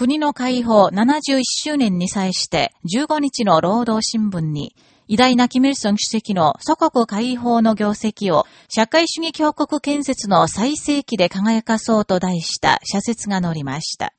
国の解放71周年に際して15日の労働新聞に、偉大なキム・イルソン主席の祖国解放の業績を社会主義強国建設の最盛期で輝かそうと題した社説が載りました。